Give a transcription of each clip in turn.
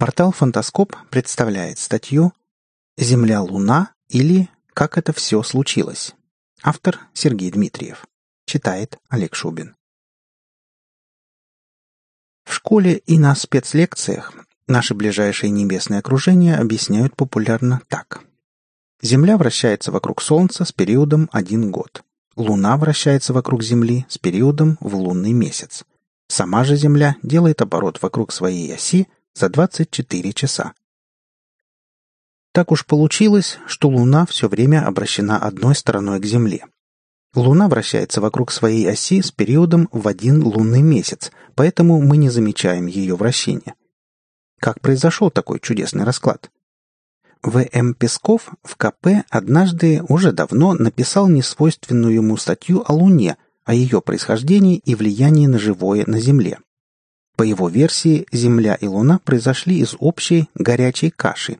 Портал «Фантаскоп» представляет статью «Земля-Луна» или «Как это все случилось». Автор Сергей Дмитриев. Читает Олег Шубин. В школе и на спецлекциях наше ближайшее небесное окружение объясняют популярно так. Земля вращается вокруг Солнца с периодом один год. Луна вращается вокруг Земли с периодом в лунный месяц. Сама же Земля делает оборот вокруг своей оси за 24 часа. Так уж получилось, что Луна все время обращена одной стороной к Земле. Луна вращается вокруг своей оси с периодом в один лунный месяц, поэтому мы не замечаем ее вращения. Как произошел такой чудесный расклад? В.М. Песков в КП однажды уже давно написал несвойственную ему статью о Луне, о ее происхождении и влиянии на живое на Земле. По его версии, Земля и Луна произошли из общей горячей каши,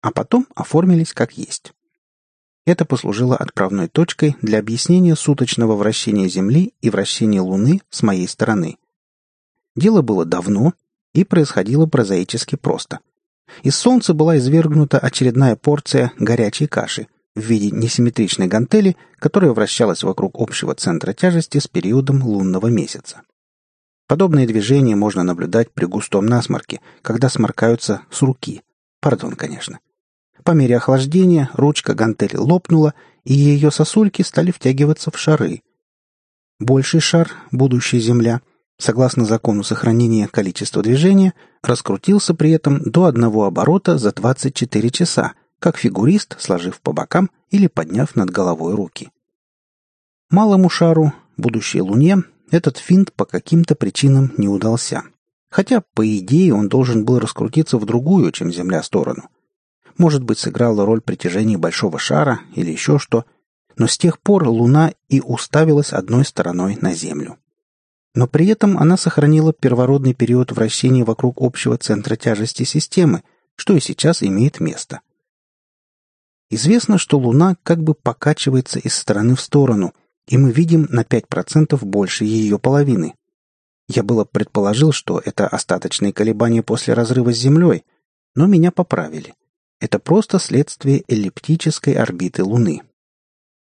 а потом оформились как есть. Это послужило отправной точкой для объяснения суточного вращения Земли и вращения Луны с моей стороны. Дело было давно и происходило прозаически просто – из Солнца была извергнута очередная порция горячей каши в виде несимметричной гантели, которая вращалась вокруг общего центра тяжести с периодом лунного месяца. Подобные движения можно наблюдать при густом насморке, когда сморкаются с руки. Пардон, конечно. По мере охлаждения ручка гантели лопнула, и ее сосульки стали втягиваться в шары. Больший шар, будущая Земля, согласно закону сохранения количества движения, раскрутился при этом до одного оборота за 24 часа, как фигурист, сложив по бокам или подняв над головой руки. Малому шару, будущей Луне, этот финт по каким-то причинам не удался. Хотя, по идее, он должен был раскрутиться в другую, чем Земля, сторону. Может быть, сыграла роль притяжения большого шара или еще что, но с тех пор Луна и уставилась одной стороной на Землю но при этом она сохранила первородный период вращения вокруг общего центра тяжести системы, что и сейчас имеет место. Известно, что Луна как бы покачивается из стороны в сторону, и мы видим на 5% больше ее половины. Я было предположил, что это остаточные колебания после разрыва с Землей, но меня поправили. Это просто следствие эллиптической орбиты Луны.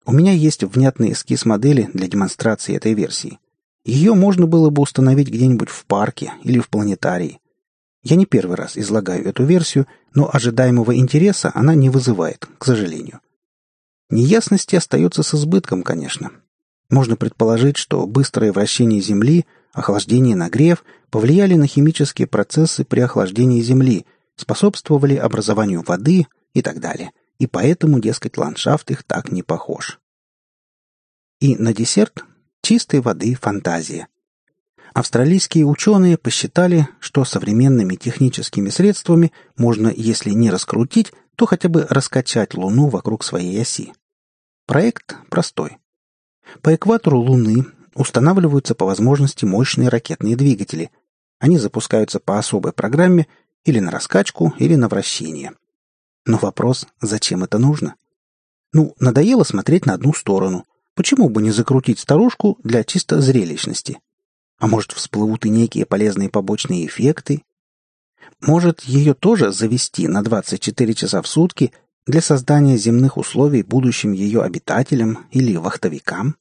У меня есть внятный эскиз модели для демонстрации этой версии – ее можно было бы установить где-нибудь в парке или в планетарии. Я не первый раз излагаю эту версию, но ожидаемого интереса она не вызывает, к сожалению. Неясности остается с избытком, конечно. Можно предположить, что быстрое вращение Земли, охлаждение и нагрев повлияли на химические процессы при охлаждении Земли, способствовали образованию воды и так далее. И поэтому, дескать, ландшафт их так не похож. И на десерт Чистой воды фантазия. Австралийские ученые посчитали, что современными техническими средствами можно, если не раскрутить, то хотя бы раскачать Луну вокруг своей оси. Проект простой. По экватору Луны устанавливаются по возможности мощные ракетные двигатели. Они запускаются по особой программе или на раскачку, или на вращение. Но вопрос, зачем это нужно? Ну, надоело смотреть на одну сторону. Почему бы не закрутить старушку для чисто зрелищности? А может, всплывут и некие полезные побочные эффекты? Может, ее тоже завести на 24 часа в сутки для создания земных условий будущим ее обитателям или вахтовикам?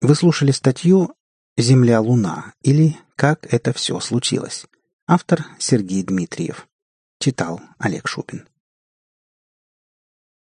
Вы слушали статью «Земля-Луна» или «Как это все случилось». Автор Сергей Дмитриев. Читал Олег Шупин.